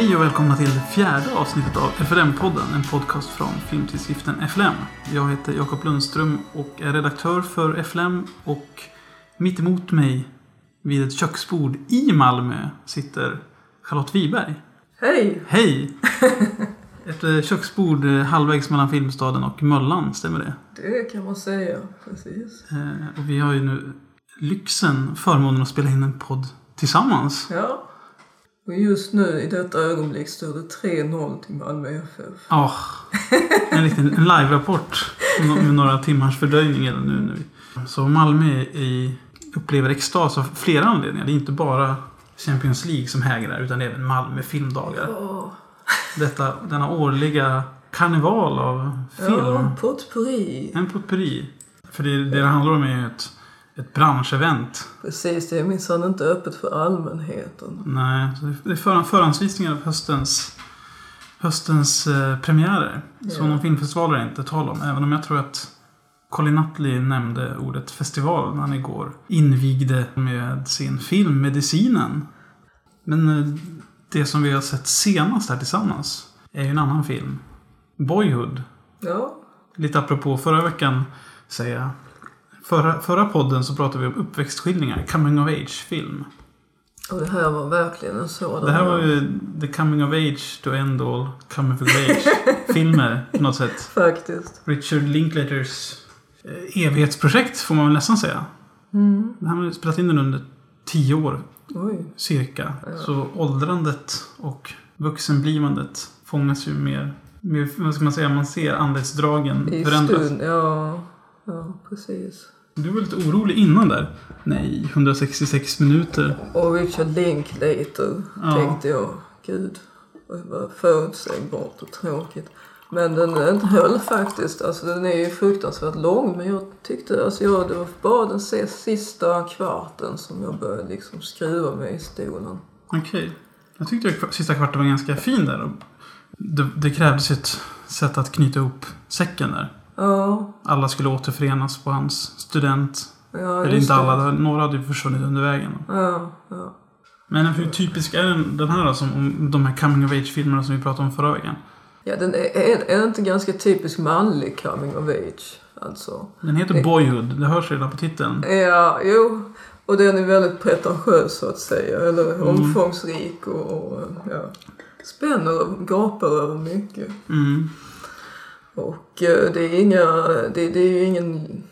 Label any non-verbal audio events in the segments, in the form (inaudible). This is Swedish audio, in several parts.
Hej och välkomna till det fjärde avsnittet av FLM-podden, en podcast från filmtidskriften FLM. Jag heter Jakob Lundström och är redaktör för FLM och mitt emot mig vid ett köksbord i Malmö sitter Charlotte Wiberg. Hej! Hej! (laughs) Ett eh, köksbord eh, halvvägs mellan Filmstaden och Möllan, stämmer det? Det kan man säga, precis. Eh, Och vi har ju nu lyxen, förmånen att spela in en podd tillsammans. Ja. Och just nu i detta ögonblick står det 3-0 till Malmö FF. Ja, en liten en live-rapport med några timmars fördröjning redan nu. nu. Så Malmö i, upplever extas av flera anledningar. Det är inte bara Champions League som hägrar utan även Malmö filmdagar. Ja, Detta, denna årliga karneval av film. ja potpourri. En potpurri. För det, det det handlar om är ett, ett branschevent. Precis, det är minsann inte öppet för allmänheten. Nej, så det- är för, förhandsvisningar av höstens, höstens eh, premiärer. Så Ja. någon filmfestival är det inte tal om. Även om jag tror att Colin Nutley nämnde ordet festival när han igår invigde med sin film Medicinen. Men eh, det som vi har sett senast här tillsammans är ju en annan film. Boyhood. Ja, Lite apropå förra veckan, säger jag. Förra, förra podden så pratade vi om uppväxtskildringar, coming of age-film. och det här var verkligen en sådan. Det här var ju the coming of age to end all coming of age-filmer (laughs) på något sätt. Faktiskt. Richard Linklaters eh, evighetsprojekt får man väl nästan säga. Mm. Han har spelat in den under tio år Oj. cirka. Så åldrandet och vuxenblivandet fångas ju mer, mer vad ska man säga, man ser anletsdragen I förändras. stund, ja. Ja, precis. Du var lite orolig innan där. Nej, 166 minuter. Och Richard Linklater Ja. tänkte jag. Gud, vad förutsägbart och tråkigt. Men den, den höll faktiskt. Alltså den är ju fruktansvärt lång. Men jag tyckte, alltså jag, det var bara den sista kvarten som jag började liksom skruva mig i stolen. Okej. Jag tyckte att sista kvarten var ganska fin där. Det, det krävdes ett sätt att knyta ihop säcken där. Ja, Alla skulle återförenas på hans student. ja Eller inte det. alla, några hade ju försvunnit under vägen. Ja, ja. Men hur typisk är den, den här då, som om de här coming of age-filmerna som vi pratade om förra veckan? ja den är, är, är inte ganska typisk manlig coming of age. Alltså. Den heter Boyhood, det hörs redan på titeln. Ja, jo. Och den är väldigt pretentiös så att säga. Eller Mm. omfångsrik och, och ja, spänner och gapar över mycket. Mm. Och eh, det är inga, det, det är ju ingen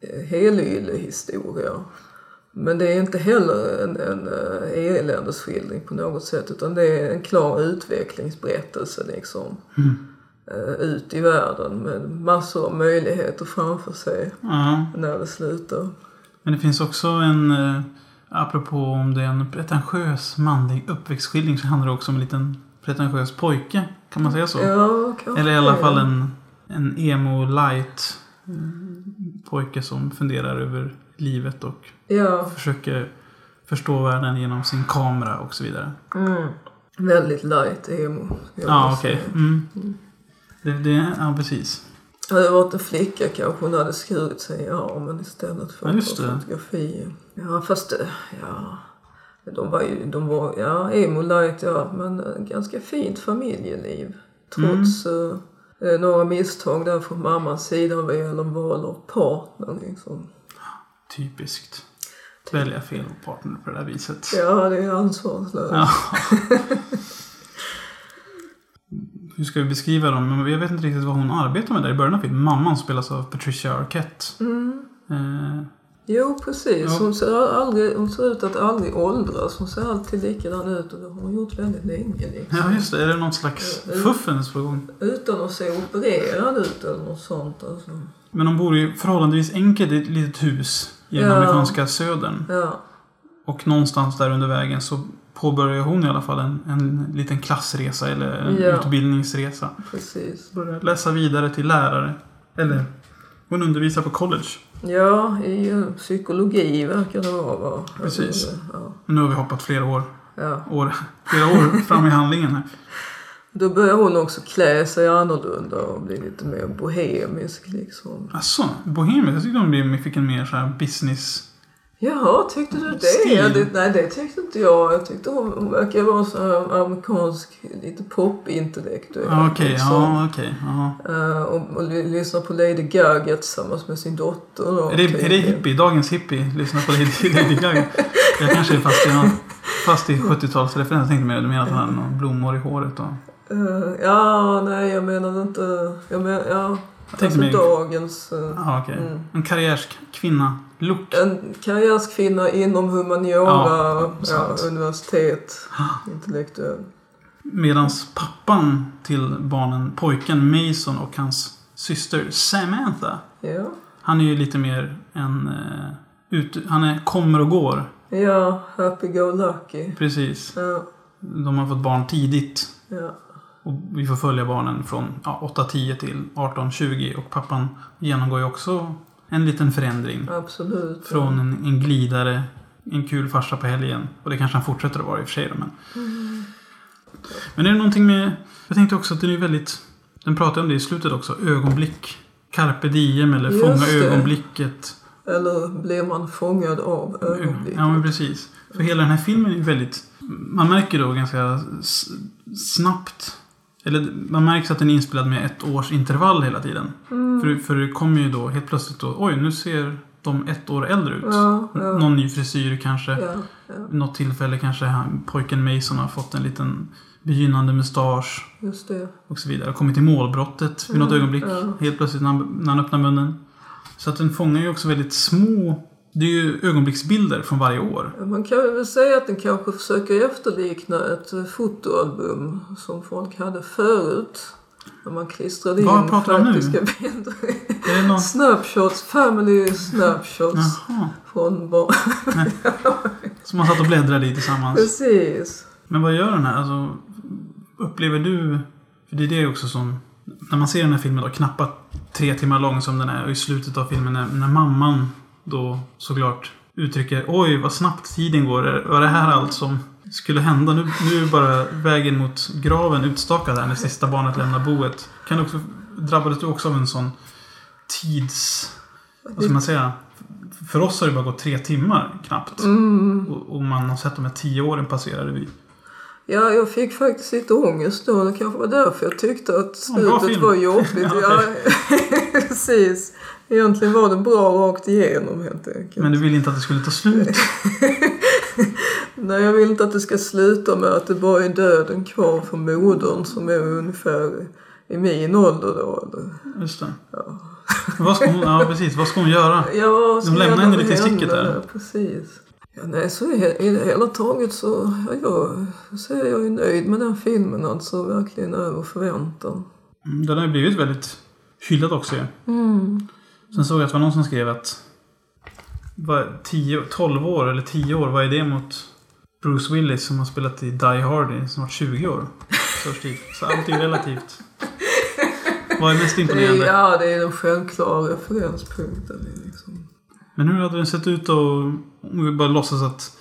eh, helylle historia. Men det är inte heller en, en eh, eländesskildring på något sätt utan det är en klar utvecklingsberättelse liksom. Mm. Ut i världen med massor av möjligheter framför sig Ja. när det slutar. Men det finns också en, apropå om det är en pretentiös manlig uppväxtskildring så handlar det också om en liten pretentiös pojke. Kan man säga så? Ja, kanske Eller i alla fall en, en emo light mm, pojke som funderar över livet och Ja, försöker förstå världen genom sin kamera och så vidare. mm. väldigt light emo. Ja, okej. säga. Mm. Det, det, ja, precis. Hade det varit en flicka kanske hon hade skurit sig i armen istället för Ja, just det. fotografier. Ja, fast eh, ja. De var ju, de var, ja, emo light ja, men eh, ganska fint familjeliv. Trots Mm. Eh, några misstag där från mammans sida vad gäller val av partner liksom. Typiskt. Välja fel partner på det där viset. Ja, det är ansvarslöst. Ja. (laughs) Hur ska vi beskriva dem? Jag vet inte riktigt vad hon arbetar med där i början av filmen. Mamman spelas av Patricia Arquette. Mm. Eh, Jo, precis. Ja. Hon, ser aldrig, hon ser ut att aldrig åldras. Hon ser alltid likadan ut och det har hon gjort väldigt länge. Liksom. ja, just det. Är det någon slags Mm. fuffens på gång? Utan att se opererad ut eller något sånt. Alltså. Men hon bor ju förhållandevis enkelt i ett litet hus i den Ja. amerikanska södern. Ja, Och någonstans där under vägen så påbörjar hon i alla fall en, en liten klassresa eller en Ja. utbildningsresa. precis. Börjar läsa vidare till lärare. Eller hon undervisar på college. Ja, i eh, psykologi verkar det vara va? Precis. Ja, nu har vi hoppat flera år, ja. år, flera år fram i handlingen här. (laughs) Då börjar hon också klä sig annorlunda och bli lite mer bohemisk liksom. Alltså, Bohemian. Jag tyckte blev- fick en mer så här business Jaha, tyckte du det? Det? Nej, det tyckte inte jag. Jag tyckte hon, hon verkar vara så amerikansk, lite pop-intellektuell. Ja, okej. liksom. ja, okej. ja. Eh, och, och ly- lyssna på Lady Gaga tillsammans med sin dotter. Då, Är det, är det hippie? Dagens hippie? Lyssna på Lady, (laughs) Lady Gaga. Jag kanske är fast i, någon, fast i 70-talsreferens. Jag tänkte mer du menar att han hade blommor i håret och... Eh, ja, nej, jag menade inte... Jag men, ja, tänkte alltså mer- dagens... eh, Ja, okej. Mm. En karriärskvinna. Look. En karriärskvinna inom humaniora, Ja, universitet, (gasps) intellektuell. Medans pappan till barnen, pojken Mason och hans syster Samantha. Ja. Han är ju lite mer en... eh, ut, han är, kommer och går. ja, happy-go-lucky. Precis. Ja, De har fått barn tidigt. ja. Och vi får följa barnen från ja, 8-10 till 18-20. Och pappan genomgår ju också en liten förändring. Absolut. Från en, en glidare, en kul farsa på helgen. Och det kanske han fortsätter att vara i och för sig men... Men är det någonting med... Jag tänkte också att den är väldigt... Den pratar om det i slutet också. Ögonblick. Carpe diem eller Just fånga det. ögonblicket. Eller blir man fångad av ögonblicket? Ja, men precis. För hela den här filmen är väldigt... Man märker då ganska snabbt... Eller man märker att den är inspelad med ett års intervall hela tiden. Mm. För, för det kommer ju då helt plötsligt då... Oj, nu ser de ett år äldre ut. Ja, ja. Någon ny frisyr kanske. Ja, ja, något tillfälle kanske han, pojken Mason har fått en liten begynnande mustasch just det. och så vidare. Kommit till målbrottet vid något Mm, ögonblick. ja. Helt plötsligt när han, när han öppnar munnen. Så att den fångar ju också väldigt små... Det är ju ögonblicksbilder från varje år. Man kan väl säga att den kanske försöker efterlikna ett fotoalbum som folk hade förut. När man klistrade in Vad pratar om nu? faktiska bilder. Är det någon... Snapshots, family snapshots Jaha. från barn. Som man satt och bläddrade i tillsammans. Precis. Men vad gör den här? Alltså, upplever du... För det är det också som... När man ser den här filmen då, knappt tre timmar lång som den är, och i slutet av filmen när, när mamman då såklart uttrycker Oj, vad snabbt tiden går. Var det här allt som skulle hända? Nu, nu är bara vägen mot graven utstakad här när sista barnet lämnar boet. Kan du också, drabbades du också av en sån tids... Vad ska man säga? För oss har det bara gått tre timmar knappt. Mm. Och, och man har sett de här tio åren passera revy. Ja, jag fick faktiskt lite ångest då. Det kanske var därför jag tyckte att Ja, slutet film. var jobbigt. (laughs) Ja, ja, (laughs) precis. Egentligen var det bra rakt igenom helt enkelt. Men du ville inte att det skulle ta slut. (laughs) Nej, jag vill inte att det ska sluta med att det bara är döden kvar för modern som är ungefär i min ålder då. Eller? Just det. Vad ska hon, ja, precis. Vad ska hon göra? (laughs) Ja, De lämnar henne lite i sticket där. Precis. Ja, nej, så i, det hela taget så, ja, jag, så är jag ju nöjd med den filmen. Alltså verkligen över förväntan. Mm, Den har ju blivit väldigt hyllad också. Mm. Sen såg jag att det var någon som skrev att vad, 10, 12 år eller 10 år, vad är det mot Bruce Willis som har spelat i Die Hard i snart 20 år? Så allt är relativt. Vad är mest Det är, imponerande? ja, det är den självklara referenspunkten. Liksom. Men hur hade den sett ut då? Om vi bara låtsas att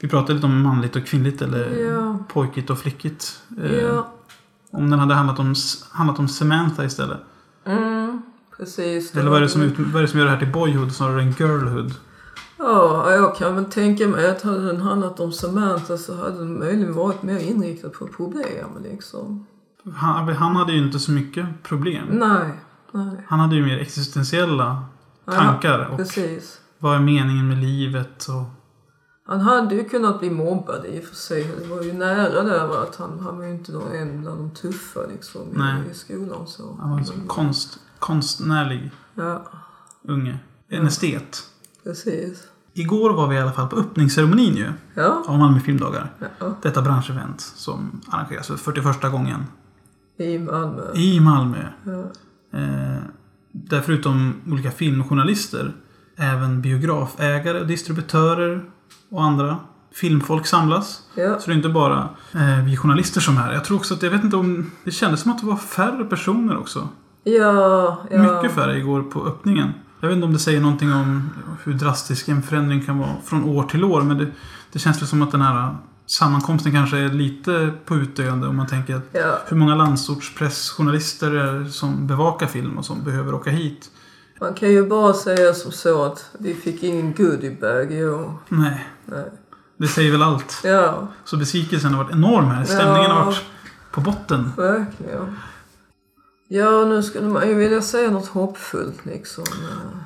vi pratade lite om manligt och kvinnligt eller Ja. pojkigt och flickigt. Eh, Ja. Om den hade handlat om, handlat om Samantha istället. Mm, precis. Eller vad är, det som, ut- vad är det som gör det här till boyhood snarare än girlhood? Ja, jag kan väl tänka mig att hade den handlat om Samantha så hade den möjligen varit mer inriktad på problem liksom. Han, han hade ju inte så mycket problem. Nej, nej. Han hade ju mer existentiella tankar. Och Precis. vad är meningen med livet? Och, Han hade ju kunnat bli mobbad i och för sig. Det var ju nära där va? att han, han var ju inte någon en bland de tuffa liksom i, i skolan så. han var en sån konst, konstnärlig Ja, unge. En estet. precis. Igår var vi i alla fall på öppningsceremonin ju. Ja, Av Malmö filmdagar. ja. Detta branschevent som arrangeras för 41 gången I Malmö. i Malmö. Ja. Eh, där förutom olika filmjournalister även biografägare, distributörer och andra filmfolk samlas. Ja. Så det är inte bara eh, vi journalister som är här. Jag tror också att, jag vet inte om, det kändes som att det var färre personer också. Ja, ja. Mycket färre igår på öppningen. Jag vet inte om det säger någonting om hur drastisk en förändring kan vara från år till år. Men det, det känns väl som att den här sammankomsten kanske är lite på utdöende om man tänker att Ja, hur många landsortspressjournalister är som bevakar film och som behöver åka hit. Man kan ju bara säga som så att vi fick ingen goodiebag i år. Nej, Nej. det säger väl allt. Ja, Så besvikelsen har varit enorm här. Stämningen har Ja. varit på botten. verkligen. Ja, nu skulle man ju vilja säga något hoppfullt liksom.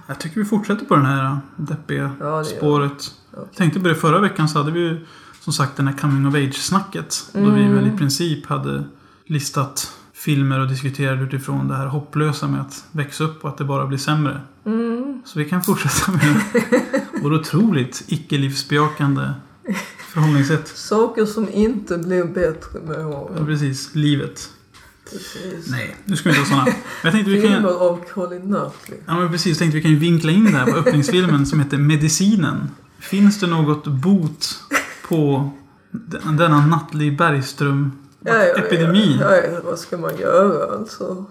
Jag tycker vi fortsätter på den här deppiga Ja, spåret. Jag tänkte på det förra veckan så hade vi ju som sagt den här coming of age-snacket. Då vi Mm. väl i princip hade listat filmer och diskuterat utifrån det här hopplösa med att växa upp och att det bara blir sämre. Mm. Så vi kan fortsätta med (laughs) vår otroligt icke-livsbejakande förhållningssätt. Saker som inte blir bättre med Ja, åren. precis. Livet. Precis. Nej, nu ska vi inte såna. Men jag tänkte vi kan... Filmer av Colin Nutley. Ja, men precis. Jag tänkte vi kan vinkla in det här på öppningsfilmen som heter Medicinen. Finns det något bot på den- denna Nattlig Bergström epidemi? Ja, ja, vad ska man göra alltså?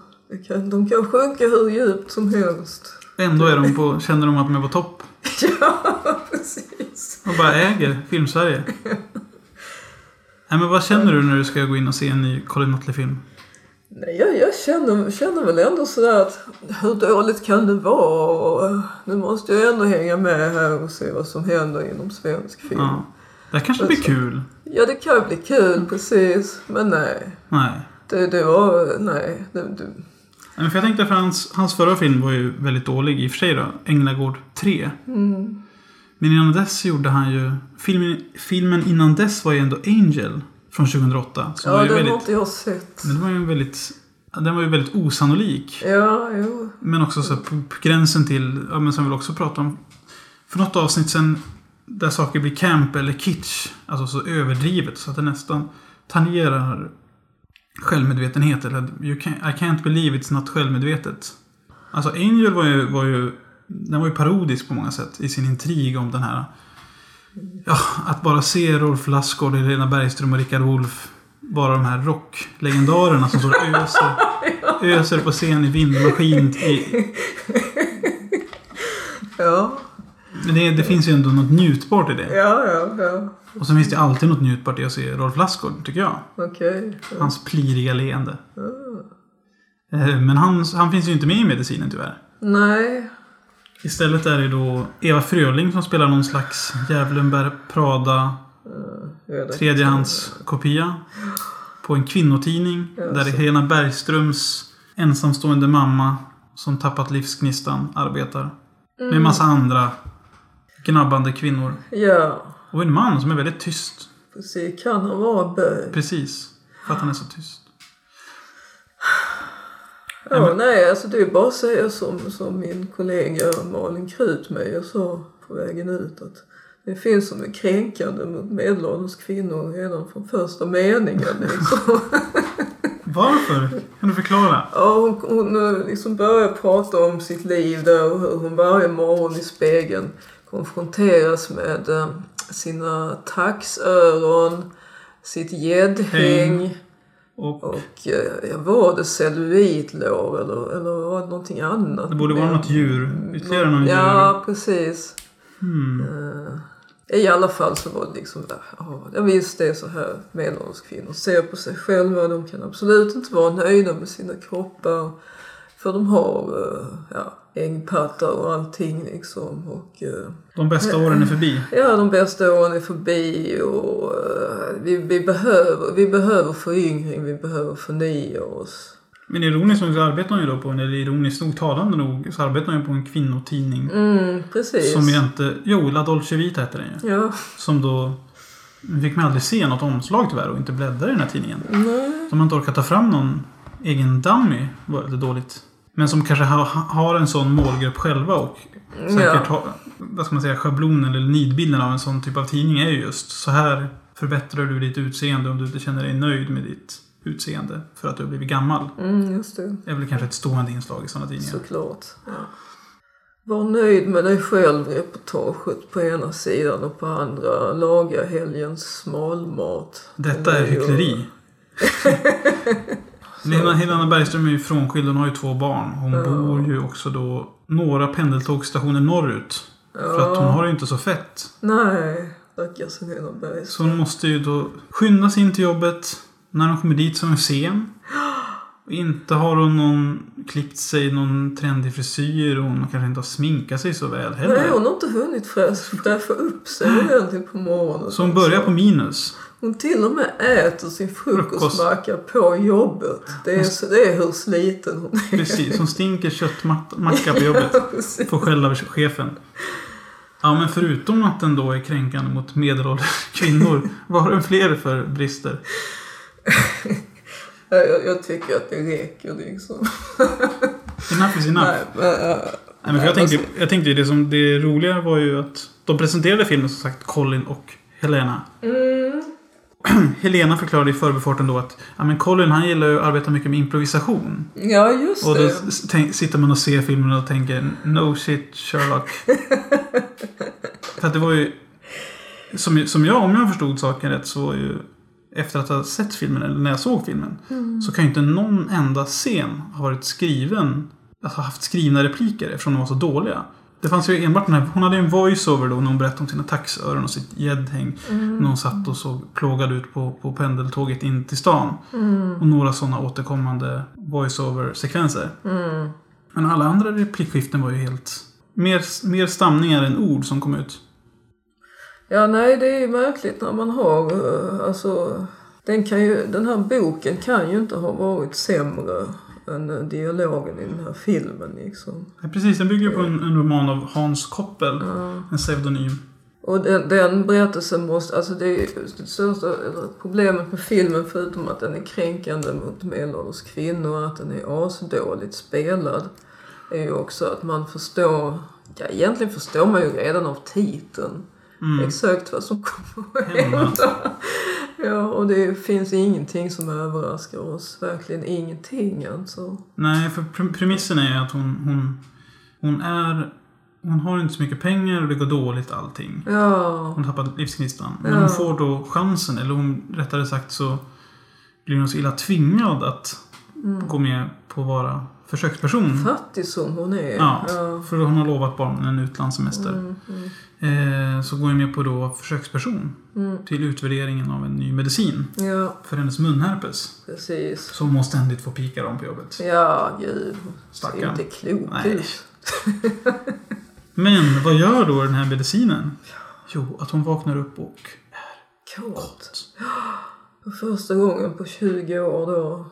Kan, de kan sjunka hur djupt som helst. Ändå är de på, känner de att de är på topp. (laughs) Ja, precis. Och bara äger Filmsverige. (laughs) Nej, men vad känner du när du ska gå in och se en ny Colin Nutley-film? Nej, jag, jag känner, känner väl ändå sådär att hur dåligt kan det vara? Och nu måste jag ändå hänga med här och se vad som händer inom svensk film. Ja, Ja. Det kanske blir kul. det kan bli kul precis. Men nej. Nej. Det, det var, nej. Det, det, Nej, för jag tänkte för hans, hans förra film var ju väldigt dålig i och för sig då. Änglagård 3. mm, Men innan dess gjorde han ju... Filmen, filmen innan dess var ju ändå Angel. Från 2008. Som var ja, den har väldigt, inte jag sett. men det var ju väldigt... Den var ju väldigt osannolik. Ja, jo. Men också så här på, på gränsen till... Ja, men som vi också pratade om. För något avsnitt sen. Där saker blir camp eller kitsch. Alltså så överdrivet. Så att det nästan tangerar självmedvetenhet. Eller you can, I can't believe it's not självmedvetet. Alltså Angel var ju, var ju... Den var ju parodisk på många sätt. I sin intrig om den här... Ja, att bara se Rolf Lassgård, Helena Bergström och Rickard Wolff vara de här rocklegendarerna som står och öser, (laughs) öser på scen i vindmaskin. I, Ja, men det, det finns ju ändå något njutbart i det. ja, ja. ja. Och så finns det alltid något njutbart i att se Rolf Lassgård, tycker jag. Okej. Ja. Hans pliriga leende. Eh, Men han, han finns ju inte med i medicinen tyvärr. Nej. Istället är det då Eva Fröling som spelar någon slags Djävulen Prada inte. tredjehandskopia. På en kvinnotidning. Där. Helena Bergströms ensamstående mamma som tappat livsgnistan arbetar. Med en massa andra gnabbande kvinnor. Ja, Och en man som är väldigt tyst. precis. Kan han vara bög? Precis. För att han är så tyst. Ja, nej, alltså det är bara att säga som, som min kollega Malin Krutmeier sa på vägen ut att det finns som är kränkande mot medelålders kvinnor redan från första meningen. Liksom. (laughs) Varför? Kan du förklara? Ja, hon, hon liksom börjar prata om sitt liv där och hur hon varje morgon i spegeln konfronteras med eh, sina taxöron, sitt gäddhäng Och och eh, var det cellulitlår eller, eller var det någonting annat? det borde vara något djur. Ytterligare någon djur. Ja, precis. Hmm. Eh, I alla fall så var det liksom, ja, ja visst det är så här medelålders kvinnor ser på sig själva. De kan absolut inte vara nöjda med sina kroppar. För de har eh, ja, ängpattar och allting liksom. Och, eh, De bästa åren är förbi. (laughs) ja, de bästa åren är förbi och eh, vi, vi, behöver, vi behöver föryngring, vi behöver förnya oss. Men ironiskt nog så arbetar hon ju då på, eller ironiskt nog, talande nog, så arbetar hon ju på en kvinnotidning. Mm, precis. Som jag inte... Jo, La Dolce Vita hette den ju. Ja, Som då... fick man aldrig se något omslag tyvärr och inte bläddra i den här tidningen. nej. De har inte orkat ta fram någon egen dummy var lite dåligt. Men som kanske ha, har en sån målgrupp själva och säkert Ja. har, vad ska man säga, schablonen eller nidbilden av en sån typ av tidning är ju just så här förbättrar du ditt utseende om du inte känner dig nöjd med ditt utseende för att du har blivit gammal. Mm, just det. Det är väl kanske ett stående inslag i sådana tidningar. Såklart. Ja. Var nöjd med dig själv reportaget på ena sidan och på andra laga helgens smalmat. Detta är hyckleri. (laughs) Helena, Helena Bergström är ju frånskild, hon har ju två barn. Hon Ja. bor ju också då några pendeltågsstationer norrut. För att hon har det ju inte så fett. Nej, stackars Helena Bergström. Så hon måste ju då skynda sig in till jobbet. När hon kommer dit så är sen. Inte har hon någon klippt sig någon trendig frisyr och hon kanske inte har sminkat sig så väl Nej, heller. hon har inte hunnit fräs- fräscha upp sig ordentligt på morgonen. Så hon börjar på minus. Hon till och med äter sin Frukost. frukostmacka på jobbet. Det är, så, det är hur sliten hon är. Precis, hon stinker köttmacka (laughs) på jobbet. Precis. Får skäll av chefen. Ja, men förutom att den då är kränkande mot medelålders (laughs) kvinnor. vad har den fler för brister? (laughs) Ja, jag, jag tycker att det räcker liksom. Enough is enough. Nej, men, äh, Nej, men jag, tänkte, jag tänkte ju det som det roliga var ju att de presenterade filmen som sagt Colin och Helena. mm, (clears throat) Helena förklarade i förbifarten då att ja, men Colin han gillar ju att arbeta mycket med improvisation. ja, just Och då det. tänk, sitter man och ser filmen och tänker No shit Sherlock. (laughs) För att det var ju... Som, som jag, om jag förstod saken rätt, så var ju... Efter att ha sett filmen, eller när jag såg filmen, så kan ju inte någon enda scen ha varit skriven, alltså haft skrivna repliker eftersom de var så dåliga. Det fanns ju enbart den här, hon hade ju en voice-over då när hon berättade om sina taxöron och sitt gäddhäng. När hon satt och såg plågad ut på, på pendeltåget in till stan. Och några sådana återkommande voice-over-sekvenser. Mm. Men alla andra replikskiften var ju helt... Mer, mer stamningar än ord som kom ut. Ja, nej, det är ju märkligt när man har, eh, alltså, den, kan ju, den här boken kan ju inte ha varit sämre än dialogen i den här filmen liksom. Ja, precis, den bygger på en, en roman av Hans Koppel. En pseudonym. Och den, den berättelsen måste, alltså det det största problemet med filmen förutom att den är kränkande mot medelålders kvinnor, att den är asdåligt spelad, är ju också att man förstår, ja egentligen förstår man ju redan av titeln exakt vad som kommer att Hända. (laughs) Ja, och det finns ingenting som överraskar oss, verkligen ingenting alltså. Nej, för pre- premissen är att hon, hon, hon är... Hon har inte så mycket pengar och det går dåligt allting. Ja, Hon tappar livsgnistan. Men Ja. hon får då chansen, eller hon rättare sagt så blir hon så illa tvingad att Mm. gå med på att vara försöksperson. fattig som hon är. Ja, ja. för hon har lovat barnen en utlandssemester. Mm, mm, Eh, så går hon med på vara försöksperson mm. till utvärderingen av en ny medicin Ja, för hennes munherpes. precis. Som hon ständigt får pika dem på jobbet. Ja, gud. Ser Stackarn. inte klok ut. (laughs) Men vad gör då den här medicinen? Jo, att hon vaknar upp och Kåt. För första gången på 20 år då,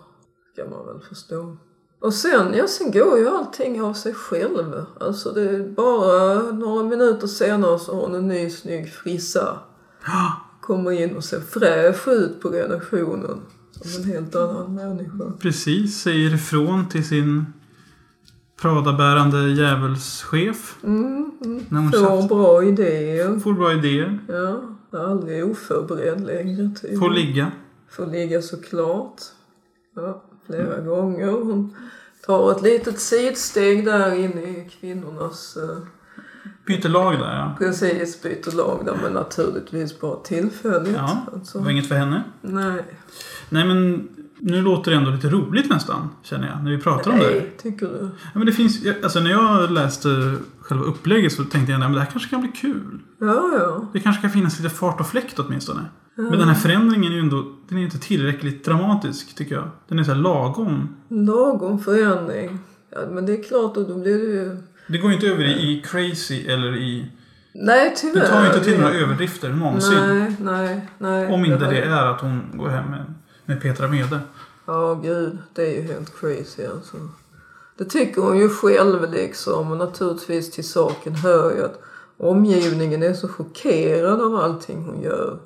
kan man väl förstå. Och sen, ja, sen går ju allting av sig själv. Alltså det är bara några minuter senare så har hon en ny snygg frissa. (gasps) Kommer in och ser fräsch ut på redaktionen. Som en helt annan människa. precis säger ifrån till sin Prada-bärande djävulschef. Mm, mm. När hon Får tjafs- bra idéer. får bra idéer. Ja, är aldrig oförberedd längre. Typ. Får ligga. Får ligga såklart. Ja, flera gånger. Hon tar ett litet sidsteg där in i kvinnornas eh, Byter lag där ja. precis byter lag där men naturligtvis bara tillfälligt. Ja, Alltså, Det var inget för henne. nej, Nej men nu låter det ändå lite roligt nästan. Känner jag. När vi pratar om det. nej, tycker du? Ja, men det finns, alltså när jag läste själva upplägget så tänkte jag att det här kanske kan bli kul. Ja, ja. Det kanske kan finnas lite fart och fläkt åtminstone. Men den här förändringen är ju ändå den är inte tillräckligt dramatisk tycker jag. Den är så här lagom. Lagom förändring. Ja, men det är klart att då blir det ju... Det går ju inte över i, crazy eller i... Nej, tyvärr. Det tar ju inte till några överdrifter någonsin. Nej, nej, nej. Om inte har- det är att hon går hem med, med Petra Mede. Ja, gud. Det är ju helt crazy alltså. Det tycker hon ju själv liksom. Och naturligtvis till saken hör ju att omgivningen är så chockerad av allting hon gör.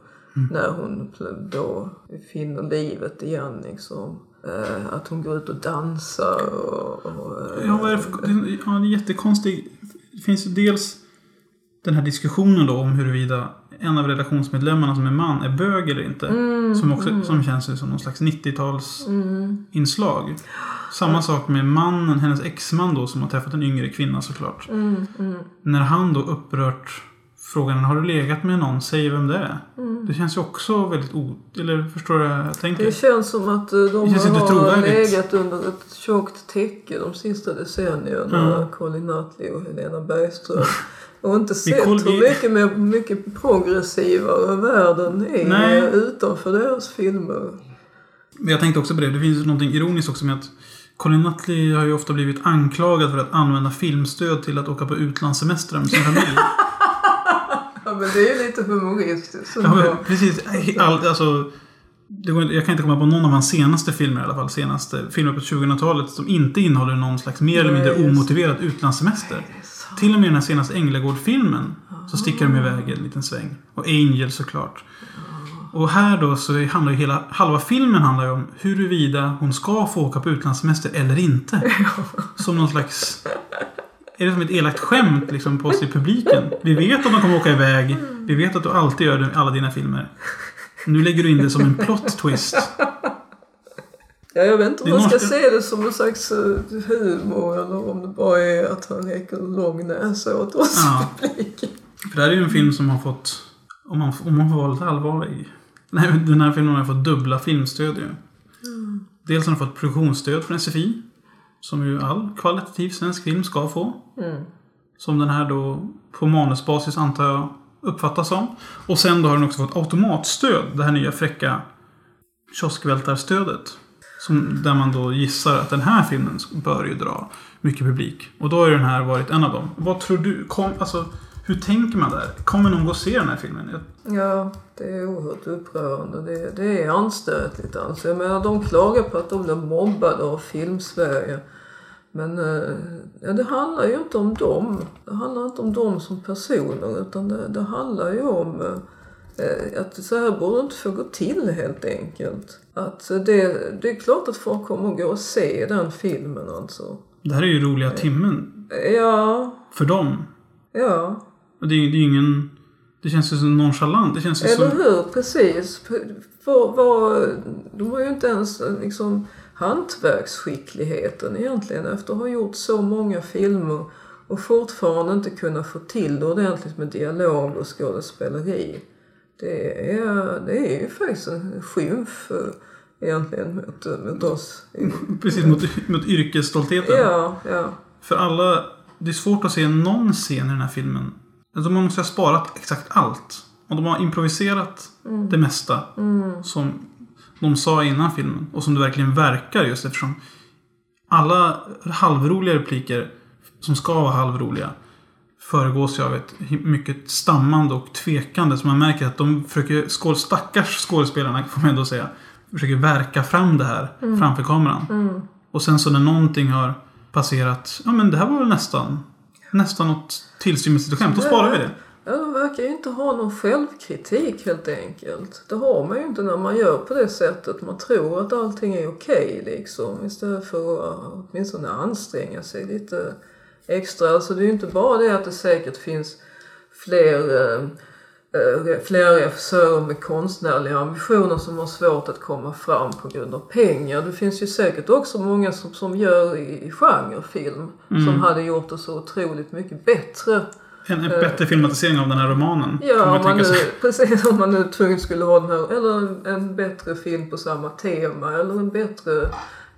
När hon då finner livet igen liksom. Eh, att hon går ut och dansar och... och eh, Ja, vad är det för... Ja, det är jättekonstigt. Det finns ju dels den här diskussionen då om huruvida en av redaktionsmedlemmarna som är man är bög eller inte. som, också, som känns som någon slags 90-tals inslag. Samma sak med mannen, hennes exman då som har träffat en yngre kvinna såklart. Mm, mm. När han då upprört frågan har du legat med någon, säg vem det är. Det känns ju också väldigt o... Eller förstår du jag tänker? Det känns som att eh, de har legat under ett tjockt täcke de sista decennierna. Colin Nutley och Helena Bergström. (laughs) Och inte sett koll- hur mycket, mer, mycket progressivare världen är Nej. utanför deras filmer. Men Jag tänkte också på det. Det finns något ironiskt också med att Colin Nutley har ju ofta blivit anklagad för att använda filmstöd till att åka på utlandssemestrar med sin familj. (laughs) Ja, men det är ju lite humoristiskt. Ja, men precis. All, alltså, går, jag kan inte komma på någon av hans senaste filmer i alla fall. Senaste filmer på 2000-talet som inte innehåller någon slags mer eller mindre omotiverad utlandssemester. Till och med i den här senaste Änglagård-filmen så sticker de iväg en liten sväng. Och Angel såklart. Och här då så handlar ju hela, halva filmen handlar ju om huruvida hon ska få åka på utlandssemester eller inte. (laughs) Som någon slags... Är det som ett elakt skämt liksom på oss i publiken? Vi vet att de kommer åka iväg. Vi vet att du alltid gör det i alla dina filmer. Nu lägger du in det som en plot twist. Ja, jag vet inte om man ska måste- se det som en slags eh, humor eller om det bara är att han leker lång näsa åt oss Ja. publiken. För det här är ju en film som har fått, om man, om man får vara lite allvarlig. Nej, den här filmen har fått dubbla filmstöd ju. Dels har den fått produktionsstöd från SFI. Som ju all kvalitativ svensk film ska få. Mm. Som den här då på manusbasis antar jag uppfattas som. Och sen då har den också fått automatstöd. Det här nya fräcka kioskvältarstödet. Som, där man då gissar att den här filmen bör ju dra mycket publik. Och då har ju den här varit en av dem. Vad tror du? Kom, alltså, hur tänker man där? Kommer någon gå och se den här filmen? Ja, det är oerhört upprörande. Det, det är anstötligt alltså. Jag menar, de klagar på att de blir mobbade av Filmsverige. Men eh, ja, det handlar ju inte om dem. Det handlar inte om dem som personer utan det, det handlar ju om eh, att så här borde inte få gå till helt enkelt. Att eh, det, det är klart att folk kommer att gå och se den filmen alltså. Det här är ju roliga timmen Ja, för dem. ja. Och det är ju ingen... Det känns ju som nonchalant. Det känns ju Eller som... hur? Precis. Vad, vad, de har ju inte ens liksom hantverksskickligheten egentligen efter att ha gjort så många filmer och fortfarande inte kunna få till det ordentligt med dialog och skådespeleri. Det är, det är ju faktiskt en skymf eh, egentligen mot, mot oss. (laughs) Precis mot, mot yrkesstoltheten. Ja, ja. För alla... Det är svårt att se någon scen i den här filmen. Alltså man måste ha sparat exakt allt. Och de har improviserat det mesta. Som de sa innan filmen. Och som det verkligen verkar just eftersom alla halvroliga repliker som ska vara halvroliga föregås ju av ett mycket stammande och tvekande. Så man märker att de försöker, skål, stackars skådespelarna får man ändå säga, försöker verka fram det här framför kameran. Och sen så när någonting har passerat, ja men det här var väl nästan, nästan något tillstymmelse skämt, då sparar vi det. Ja, de verkar ju inte ha någon självkritik helt enkelt. Det har man ju inte när man gör på det sättet. Man tror att allting är okej liksom. Istället för att åtminstone anstränga sig lite extra. Alltså det är ju inte bara det att det säkert finns fler, eh, eh, fler regissörer med konstnärliga ambitioner som har svårt att komma fram på grund av pengar. Det finns ju säkert också många som, som gör i, i genrefilm som hade gjort det så otroligt mycket bättre En, en bättre filmatisering av den här romanen. Ja, man man, nu, (laughs) precis, om man nu tvunget skulle ha den här, eller en, en bättre film på samma tema, eller en bättre,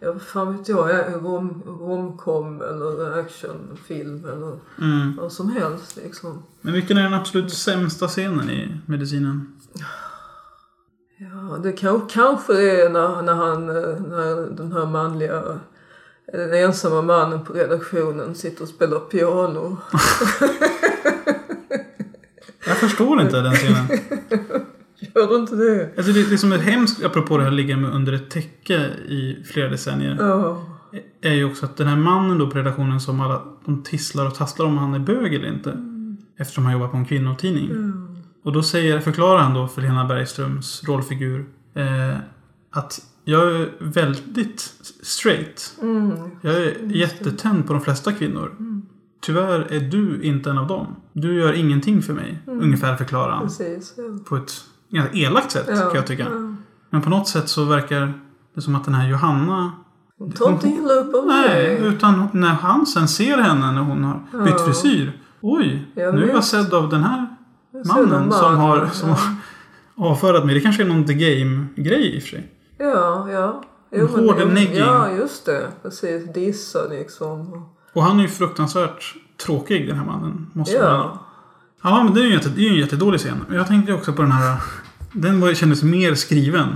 ja vad fan vet jag, rom, romcom eller actionfilm eller Mm. vad som helst liksom. Men vilken är den absolut sämsta scenen i medicinen? Ja, det kan, kanske är när, när han, när den här manliga, den ensamma mannen på redaktionen sitter och spelar piano. (laughs) Jag förstår inte den scenen. (laughs) Gör inte det? Alltså det, det som är hemskt, apropå det här att ligga med under ett täcke i flera decennier. Ja. Är ju också att den här mannen då på redaktionen som alla de tisslar och tasslar om han är bög eller inte. Eftersom han jobbar på en kvinnotidning. Och då säger, förklarar han då för Lena Bergströms rollfigur. Eh, att jag är väldigt straight. Mm. Jag är jättetänd på de flesta kvinnor. Tyvärr är du inte en av dem. Du gör ingenting för mig. Ungefär förklarar han. Precis. Ja. På ett ganska elakt sätt Ja, kan jag tycka. ja. Men på något sätt så verkar det som att den här Johanna Hon tar inte illa upp av Nej, det. utan när han sen ser henne när hon har bytt Ja. frisyr. Oj, Jag nu är jag sedd av den här mannen som har, som har avfärdat mig. Det kanske är någon The Game-grej i och för sig. Ja, ja. En men- hård negging. Ja, just det. Precis. Dissa liksom. Och han är ju fruktansvärt tråkig den här mannen. Måste Ja. Ja, men det är ju en, jätte, det är en jättedålig scen. Men jag tänkte också på den här... Den var, kändes mer skriven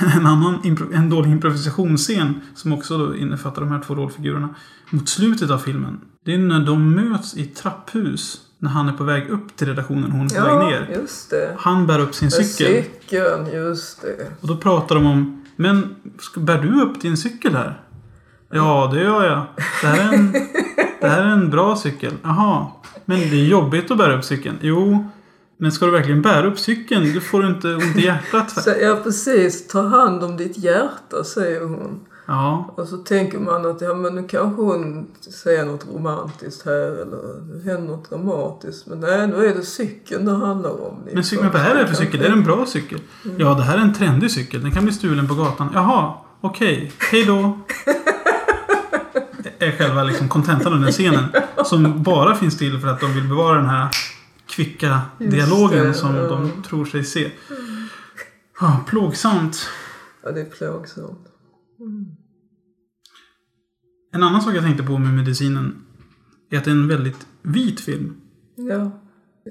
(laughs) en annan en dålig improvisationsscen som också då innefattar de här två rollfigurerna mot slutet av filmen. Det är när de möts i trapphus när han är på väg upp till redaktionen och hon är på väg Ja, ner. just det. Han bär upp sin Med cykel. Cykeln, just det. Och då pratar de om Men bär du upp din cykel här? Ja, det gör jag. Det här är en, det här är en bra cykel. Jaha. Men det är jobbigt att bära upp cykeln. Jo. Men ska du verkligen bära upp cykeln? Du får inte ont i hjärtat. Ja, precis. Ta hand om ditt hjärta, säger hon. Ja. Och så tänker man att ja, men nu kanske hon säger något romantiskt här eller nu händer något dramatiskt. Men nej, nu är det cykeln det handlar om. Men liksom. cykeln, vad är det för cykel? Det är en bra cykel. Ja, det här är en trendig cykel. Den kan bli stulen på gatan. Jaha, okej. Hej då. (laughs) är själva liksom kontentan av den scenen. Som bara finns till för att de vill bevara den här kvicka Just dialogen det, som ja. de tror sig se. Ah, plågsamt. Ja, det är plågsamt. En annan sak jag tänkte på med medicinen är att det är en väldigt vit film. Ja.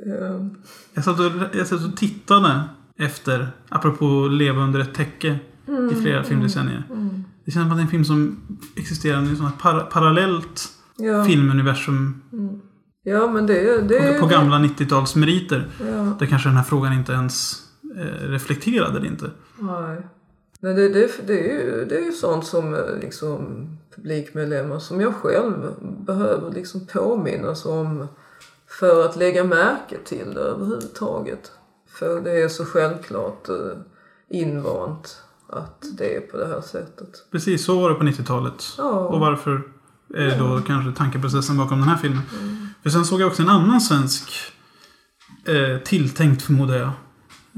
ja. Jag satt och, jag satt och tittade efter, apropå leva under ett täcke i flera filmdecennier. Det känns som att det är en film som existerar i ett par- parallellt Ja. filmuniversum ja, men det, det på gamla 90-talsmeriter. Ja. Där kanske den här frågan inte ens eh, reflekterade eller inte. Nej. Men det, det, det, är ju, det är ju sånt som eh, liksom, publikmedlemmar som jag själv behöver liksom påminnas om för att lägga märke till det överhuvudtaget. För det är så självklart eh, invant att det är på det här sättet. Precis, så var det på 90-talet. Ja. Och varför är då kanske tankeprocessen bakom den här filmen. För sen såg jag också en annan svensk eh, tilltänkt, förmodar jag,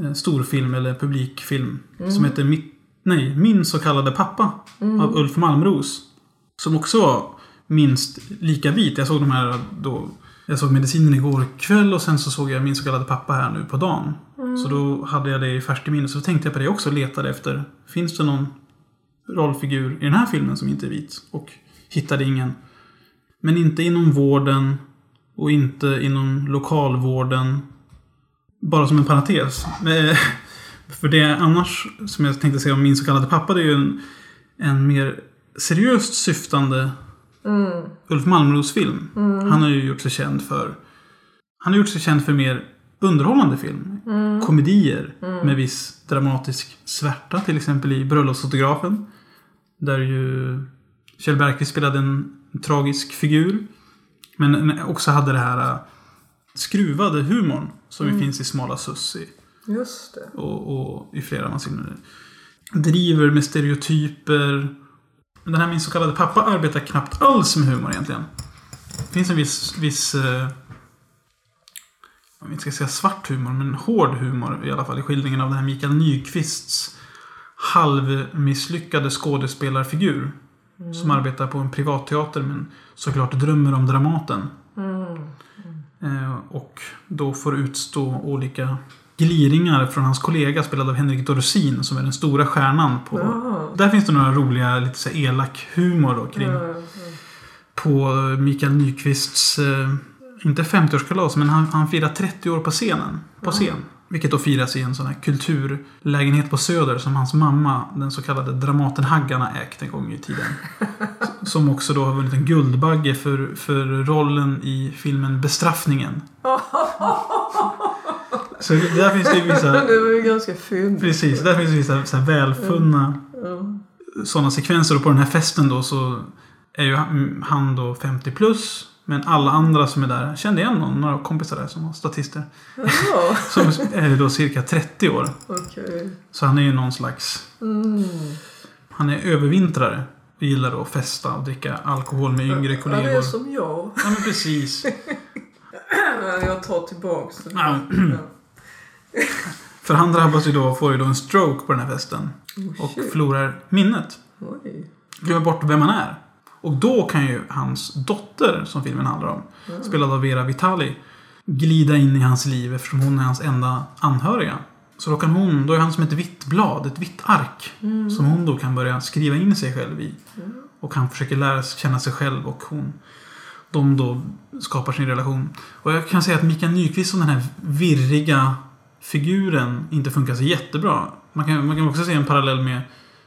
eh, storfilm eller publikfilm. Som heter Mitt, nej, Min så kallade pappa av Ulf Malmros. Som också var minst lika vit. Jag såg de här då jag såg medicinen igår kväll och sen så såg jag min så kallade pappa här nu på dagen. Så då hade jag det i färskt minne. Så tänkte jag på det också och letade efter. Finns det någon rollfigur i den här filmen som inte är vit? Och hittade ingen. Men inte inom vården och inte inom lokalvården. Bara som en parentes. Men- För det annars, som jag tänkte säga om min så kallade pappa, det är ju en, en mer seriöst syftande Ulf Malmros-film. Han har ju gjort sig känd för Han har gjort sig känd för mer underhållande film. Komedier med viss dramatisk svärta. Till exempel i Bröllopsfotografen. Där ju Kjell Bergqvist spelade en tragisk figur. Men också hade det här äh, skruvade humorn som ju finns i Smala Sussi Just det. och, och i flera filmer. Driver med stereotyper. Den här min så kallade pappa arbetar knappt alls med humor egentligen. Det finns en viss, viss eh, jag inte ska säga svart humor, men hård humor i alla fall i skildringen av den här Mikael Nyqvists halvmisslyckade skådespelarfigur. Som arbetar på en privatteater men såklart drömmer om Dramaten. Eh, och då får utstå olika gliringar från hans kollega spelad av Henrik Dorsin som är den stora stjärnan på... Jaha. Där finns det några roliga, lite så elak humor då kring... På Mikael Nyqvists, eh, inte 50-årskalas, men han, han firar 30 år på scenen. På scen. Vilket då firas i en sån här kulturlägenhet på Söder som hans mamma, den så kallade Dramaten Haggarna, ägt en gång i tiden. Som också då har vunnit en Guldbagge för, för rollen i filmen Bestraffningen. Så där finns det ju vissa... (laughs) Det var ju ganska fyndigt. Precis, där finns det vissa så här välfunna sådana sekvenser. Och på den här festen då så är ju han då 50 plus. Men alla andra som är där, kände igen någon, några kompisar där som var statister. Jaha, (laughs) Som är då cirka 30 år. okej. Så han är ju någon slags... Han är övervintrare. Och gillar att festa och dricka alkohol med yngre Han är kollegor. som jag. Ja men precis. Ja, (clears throat) Jag tar tillbaks det. (clears throat) För han drabbas ju då, får ju då en stroke på den här festen. Och shit. förlorar minnet. Oj. glömmer bort vem han är. Och då kan ju hans dotter, som filmen handlar om, spelad av Vera Vitali, glida in i hans liv eftersom hon är hans enda anhöriga. Så då kan hon, då är han som ett vitt blad, ett vitt ark. Som hon då kan börja skriva in sig själv i. Och han försöker lära sig känna sig själv och hon, de då skapar sin relation. Och jag kan säga att Mikael Nyqvist som den här virriga figuren inte funkar så jättebra. Man kan, man kan också se en parallell med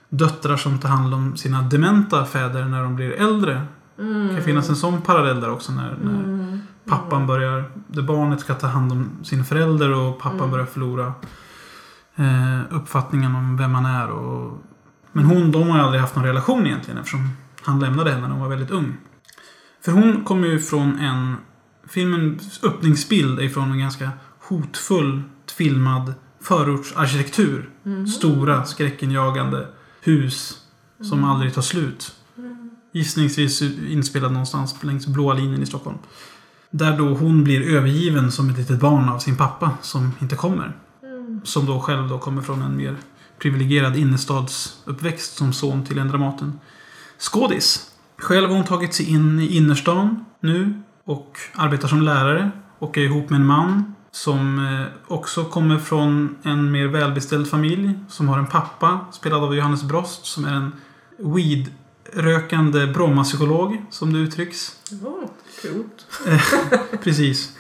döttrar som tar hand om sina dementa fäder när de blir äldre. Mm. Det kan finnas en sån parallell där också när, när Mm. pappan börjar... Där barnet ska ta hand om sin förälder och pappan Mm. börjar förlora eh, uppfattningen om vem han är. Och, men hon, de har aldrig haft någon relation egentligen eftersom han lämnade henne när hon var väldigt ung. För hon kommer ju från en... Filmens öppningsbild är från en ganska hotfull filmad förortsarkitektur. Mm. Stora, skräckenjagande hus som Mm. aldrig tar slut. Gissningsvis inspelad någonstans längs blåa linjen i Stockholm. Där då hon blir övergiven som ett litet barn av sin pappa som inte kommer. Mm. Som då själv då kommer från en mer privilegierad innerstadsuppväxt som son till en Dramaten. Skådis. Själv har hon tagit sig in i innerstan nu och arbetar som lärare och är ihop med en man som eh, också kommer från en mer välbeställd familj. Som har en pappa, spelad av Johannes Brost, som är en weed-rökande Bromma-psykolog, som det uttrycks. Ja, coolt. Precis.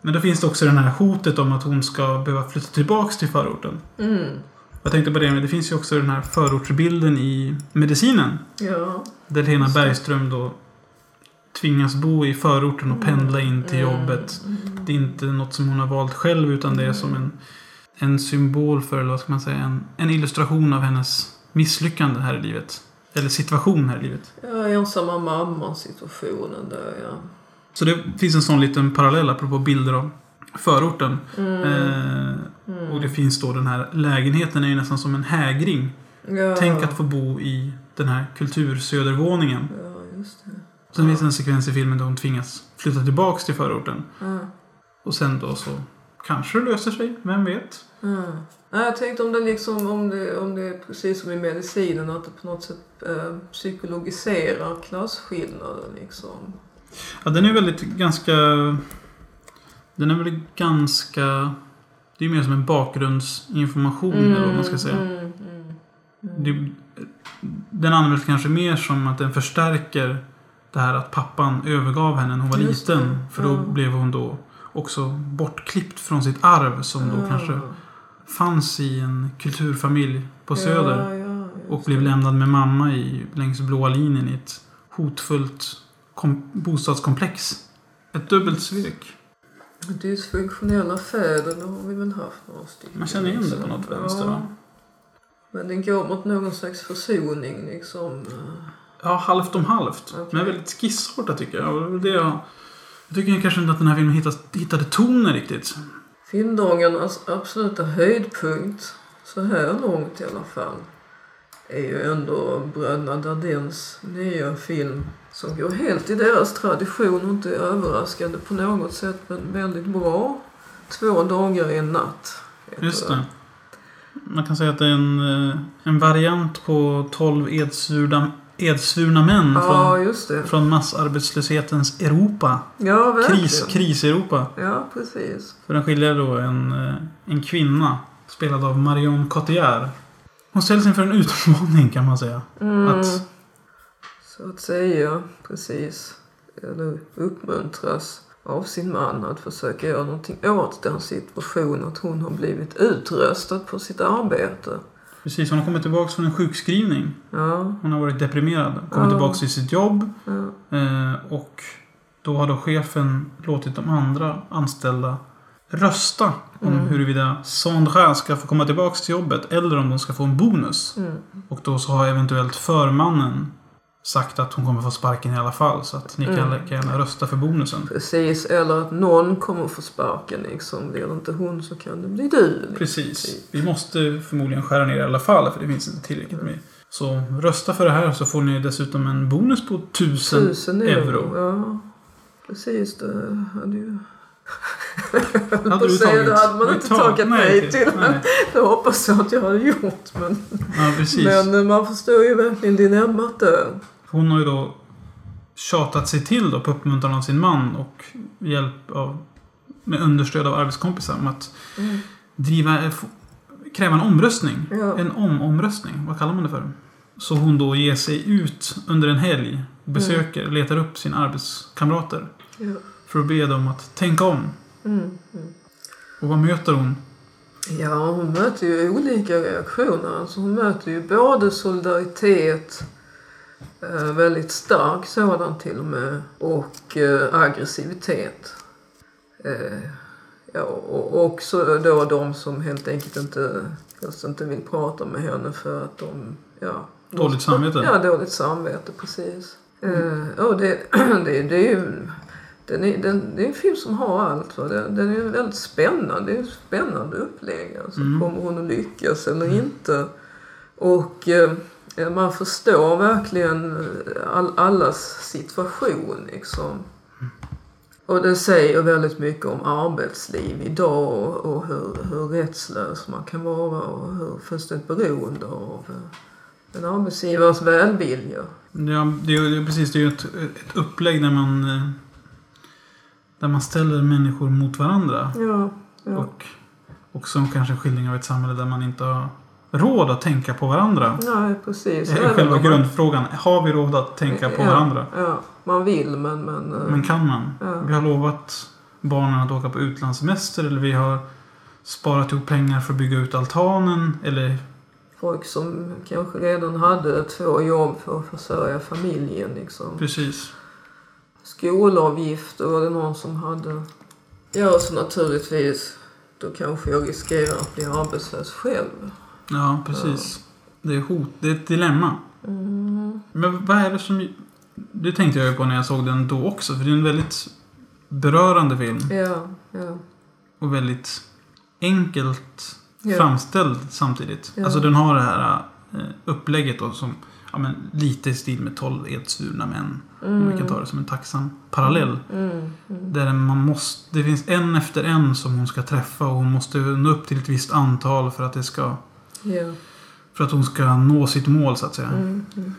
Men då finns det också det här hotet om att hon ska behöva flytta tillbaks till förorten. Mm. Jag tänkte på det, men det finns ju också den här förortsbilden i medicinen. Ja. Där Lena. Bergström då tvingas bo i förorten och pendla in till Mm. jobbet. Det är inte något som hon har valt själv utan det är som en, en symbol för, eller vad ska man säga, en, en illustration av hennes misslyckande här i livet. Eller situation här i livet. Ja, ensamma mamman situationen där ja. Så det finns en sån liten parallell apropå bilder av förorten. Mm. Eh, Mm. och det finns då den här lägenheten är ju nästan som en hägring. ja. Tänk att få bo i den här kultursödervåningen. Ja, Sen finns det en sekvens i filmen där hon tvingas flytta tillbaks till förorten. Ja. Och sen då så kanske det löser sig, vem vet? Nej, jag tänkte om det liksom, om det, om det är precis som i medicinen, att det på något sätt eh, psykologiserar klasskillnader liksom. Ja, den är väldigt ganska... Den är väl ganska... Det är mer som en bakgrundsinformation eller vad man ska säga. Mm, mm, mm. Det, den används kanske mer som att den förstärker det här att pappan övergav henne när hon var Just liten. det, För då ja. blev hon då också bortklippt från sitt arv som då Ja. kanske fanns i en kulturfamilj på Söder. Ja, ja, Och blev lämnad med mamma i, längs blåa linjen i ett hotfullt kom, bostadskomplex. Ett dubbelt svek. Dysfunktionella fäder, det har vi väl haft några stycken. Man känner igen det på liksom. något vänster, Ja. va? Men den går mot någon slags försoning liksom. Ja, halvt om halvt. Okej. Men väldigt skissartat tycker jag. Det jag, jag tycker kanske inte att den här filmen hittat, hittade tonen riktigt. Filmdagarnas absoluta höjdpunkt, så här långt i alla fall, är ju ändå bröderna Dardennes nya film som går helt i deras tradition och inte är överraskande på något sätt men väldigt bra. Två dagar i en natt. Just det. Man kan säga att det är en, eh, en variant på 12 edsvurna, edsvurna män Ja, från, det. från massarbetslöshetens Europa. Ja, verkligen. Kris, kris-Europa. Ja, precis. För den skiljer då en, eh, en kvinna spelad av Marion Cotillard. Hon ställs inför en utmaning kan man säga. Mm. Att, Så att säga, precis. Eller uppmuntras av sin man att försöka göra någonting åt den situationen att hon har blivit utröstad på sitt arbete. Precis, hon har kommit tillbaka från en sjukskrivning. Ja, Hon har varit deprimerad. Kommit Ja. tillbaka till sitt jobb. ja, Eh, och då har då chefen låtit de andra anställda rösta om Mm. huruvida Sandra ska få komma tillbaka till jobbet eller om de ska få en bonus. mm. Och då så har eventuellt förmannen sagt att hon kommer få sparken i alla fall. Så att ni kan Mm. lika gärna rösta för bonusen. precis. Eller att någon kommer få sparken liksom. Blir det inte hon så kan det bli du. Liksom. Precis. Vi måste förmodligen skära ner i alla fall för det finns inte tillräckligt med. Så rösta för det här så får ni dessutom en bonus på 1000 Tusen euro. euro. Ja, precis. Det hade ju... Hade du tagit? det hade man inte Ta- tackat nej till. Nej. (laughs) Det hoppas jag att jag hade gjort. Men, Ja, men man förstår ju verkligen dilemmat där. Hon har ju då tjatat sig till då på uppmuntran av sin man och hjälp av med understöd av arbetskompisar om att Mm. driva, kräva en omröstning. Ja. En om-omröstning, vad kallar man det för? Så hon då ger sig ut under en helg och besöker, letar upp sina arbetskamrater Ja. för att be dem att tänka om. Mm. Mm. Och vad möter hon? Ja, hon möter ju olika reaktioner. Alltså hon möter ju både solidaritet, väldigt stark sådan till och med, och eh, aggressivitet. Eh, ja, och också då de som helt enkelt inte, just inte vill prata med henne för att de, ja. Dåligt samvete? Ja, dåligt samvete, precis. Mm. och det, (clears throat) det, det är ju den är, den, det är en film som har allt. Va? Den, den är väldigt spännande. Det är ett spännande upplägg. Alltså, Mm. Kommer hon att lyckas eller inte? Och eh, man förstår verkligen all, allas situation. Liksom. Och det säger väldigt mycket om arbetsliv idag och, hur, hur rättslös man kan vara och hur fullständigt beroende av eh, en arbetsgivares välvilja. Ja, det är, det är precis. Det är ju ett, ett upplägg där man, eh, där man ställer människor mot varandra. Ja, ja. Och också kanske en skildring av ett samhälle där man inte har råd att tänka på varandra. Nej, precis. Det är själva grundfrågan. Har vi råd att tänka på ja, varandra? Ja, man vill men... Men, eh, Men kan man? Ja. Vi har lovat barnen att åka på utlandssemester eller vi har sparat ihop pengar för att bygga ut altanen eller folk som kanske redan hade två jobb för att försörja familjen liksom. precis. Skolavgifter var det någon som hade. Ja, så naturligtvis. Då kanske jag riskerar att bli arbetslös själv. Ja, precis. Det är hot. Det är ett dilemma. Mm. Men vad är det som... Det tänkte jag ju på när jag såg den då också. För det är en väldigt berörande film. Ja, ja. Och väldigt enkelt Ja. framställd samtidigt. Ja. Alltså den har det här eh, upplägget då som ja, men, lite i stil med 12 edsvurna män. Om vi kan ta det som en tacksam parallell. Mm. Mm. Där man måste, det finns en efter en som hon ska träffa och hon måste nå upp till ett visst antal för att det ska För att hon ska nå sitt mål så att säga. Mm. Mm.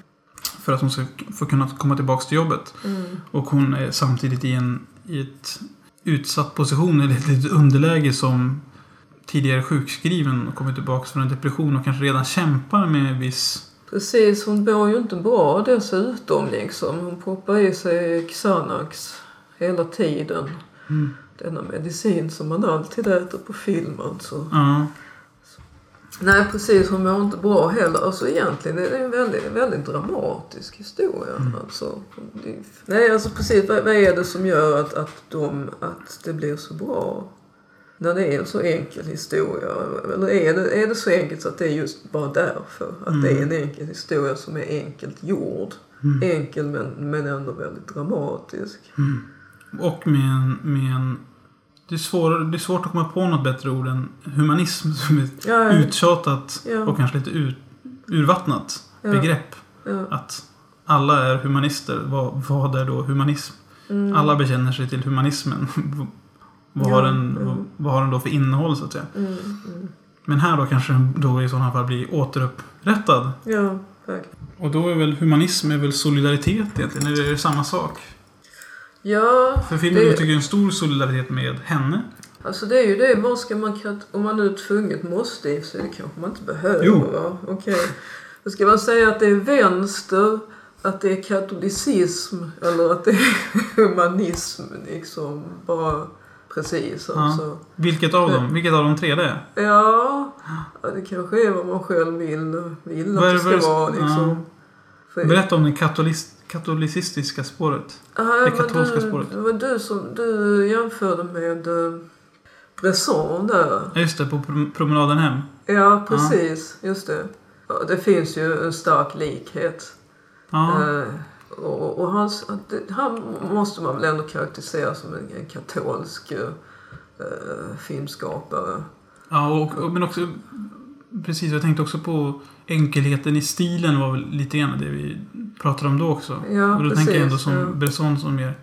För att hon ska få kunna komma tillbaka till jobbet. Mm. Och hon är samtidigt i en i ett utsatt position, eller ett litet underläge som tidigare sjukskriven och kommit tillbaka från en depression och kanske redan kämpar med en viss... Precis, hon mår ju inte bra dessutom liksom. Hon proppar i sig Xanax hela tiden. Mm. Denna medicin som man alltid äter på film alltså. Ja, Nej precis, hon mår inte bra heller. Alltså egentligen är det en väldigt, väldigt dramatisk historia. Alltså, det, nej alltså precis, vad, vad är det som gör att, att, de, att det blir så bra? När det är en så enkel historia. Eller är det, är det så enkelt så att det är just bara därför? Att det är en enkel historia som är enkelt gjord. Enkel men, men ändå väldigt dramatisk. och med en... Med en det, är svår, det är svårt att komma på något bättre ord än humanism som är Ja, uttjatat Ja. och kanske lite ut, urvattnat Ja. begrepp. Att alla är humanister. Vad, vad är då humanism? Mm. Alla bekänner sig till humanismen. (laughs) vad, har den, ja. vad, vad har den då för innehåll så att säga? Mm, mm. Men här då kanske den då i sådana fall blir återupprättad. Och då är väl humanism är väl solidaritet egentligen? Eller är det samma sak? Ja, För filmen Det- uttrycker en stor solidaritet med henne. Alltså det är ju det, vad ska man om man nu tvunget måste i sig, det kanske man inte behöver Jo. va? Då ska man säga att det är vänster, att det är katolicism eller att det är (laughs) humanism liksom. Bara precis Ja. alltså. Vilket av dem? Vilket av de tre det är? Ja, ja det kanske är vad man själv vill, vill att det det ska för- vara liksom. För- Berätta om det katolis, katolicistiska spåret. Ah, Det katolska du, spåret. Det var du som du jämförde med uh, Bresson där. Ja, just det, på prom- promenaden hem. Ja, precis. Just det. Ja, det finns ju en stark likhet. Ja, Eh, och och det- han måste man väl ändå karaktärisera som en, en katolsk eh, filmskapare. ja och, och, men också... Precis, jag tänkte också på enkelheten i stilen var väl lite grann det vi pratade om då också. Ja, och då precis. tänker jag ändå som ja. Bresson som mer,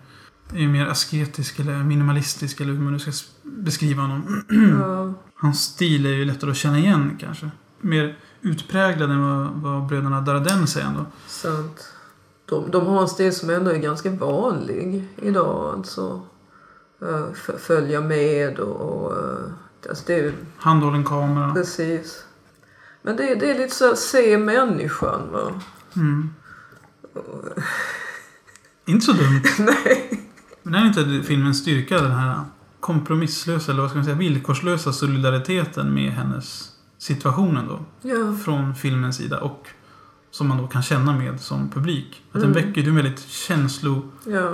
är mer asketisk eller minimalistisk eller hur man nu ska beskriva honom. Ja, (clears throat) Hans stil är ju lättare att känna igen kanske. Mer utpräglad än vad, vad bröderna Dardenne säger ändå. sant. De, de har en stil som ändå är ganska vanlig idag. Alltså, eh, följa med och... och eh, alltså det är ju Handhållen kamera. precis. Men det, det är lite så här, se människan va. Mm. (laughs) Inte så dumt. Nej. Men är inte filmens styrka den här kompromisslösa, eller vad ska man säga, villkorslösa solidariteten med hennes situationen då. Ja, Från filmens sida och som man då kan känna med som publik. Att den Mm. väcker ju en väldigt känslosam, ja.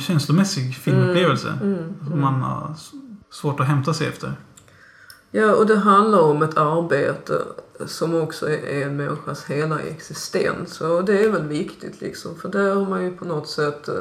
känslomässig filmupplevelse. Mm, Som man har s- svårt att hämta sig efter. Ja, och det handlar om ett arbete som också är en människas hela existens. Och det är väl viktigt liksom, för där har man ju på något sätt eh,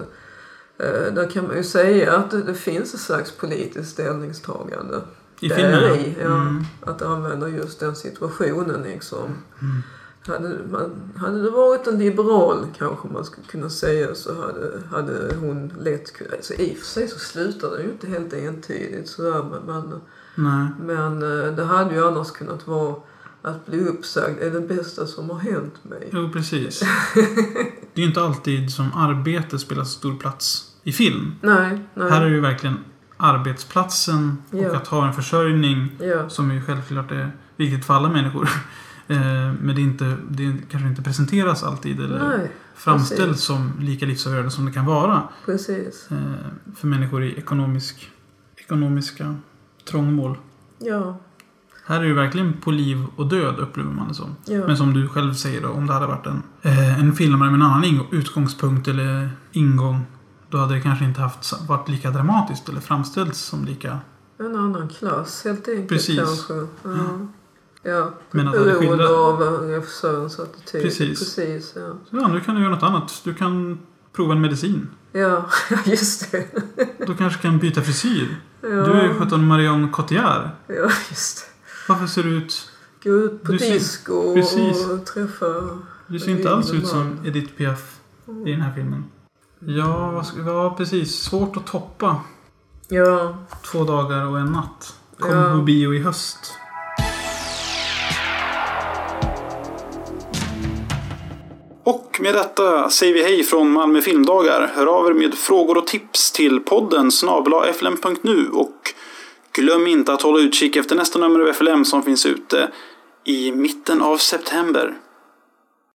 eh, där kan man ju säga att det, det finns ett slags politiskt ställningstagande I i. Ja, Mm. Att använda just den situationen liksom. Mm. Hade, man, hade det varit en liberal kanske man skulle kunna säga så hade, hade hon lätt. Alltså, I och för sig så slutar det ju inte helt entydigt sådär men, men, Nej. men eh, det hade ju annars kunnat vara att bli uppsagd är det bästa som har hänt mig. Jo, precis. (laughs) Det är ju inte alltid som arbete spelar så stor plats i film. Nej, nej. Här är det ju verkligen arbetsplatsen och Ja. att ha en försörjning Ja, som ju självklart är viktigt för alla människor. (laughs) Eh, Men det, är inte, det kanske inte presenteras alltid eller nej, framställs som lika livsavgörande som det kan vara precis. eh, för människor i ekonomisk, ekonomiska trångmål. Ja, Här är ju verkligen på liv och död upplever man det som. ja. Men som du själv säger då, om det hade varit en, eh, en filmare med en annan utgångspunkt eller ingång. Då hade det kanske inte haft, varit lika dramatiskt eller framställts som lika... En annan klass helt enkelt Precis. kanske. Ja. Ja, Men att beroende skildrat- av regissörens attityd. Precis. Precis ja. Så ja, nu kan du göra något annat. Du kan prova en medicin. ja, (laughs) just det. Du kanske kan byta frisyr. Ja, Du är ju sjutton Marion Cotillard. ja just det. Varför ser du ut... Gå ut på Du disco precis. och träffa... Du ser inte alls ut som. Edith Piaf i den här filmen. Ja, ja, precis. Svårt att toppa. Ja, Två dagar och en natt. Kommer Ja. på bio i höst. Och med detta säger vi hej från Malmö Filmdagar. Hör av er med frågor och tips till podden snabelaflm.nu och glöm inte att hålla utkik efter nästa nummer av FLM som finns ute i mitten av september.